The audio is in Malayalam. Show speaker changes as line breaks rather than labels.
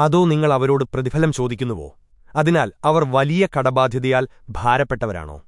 അതോ നിങ്ങൾ അവരോട് പ്രതിഫലം ചോദിക്കുന്നുവോ? അതിനാൽ അവർ വലിയ കടബാധ്യതയാൽ ഭാരപ്പെട്ടവരാണോ?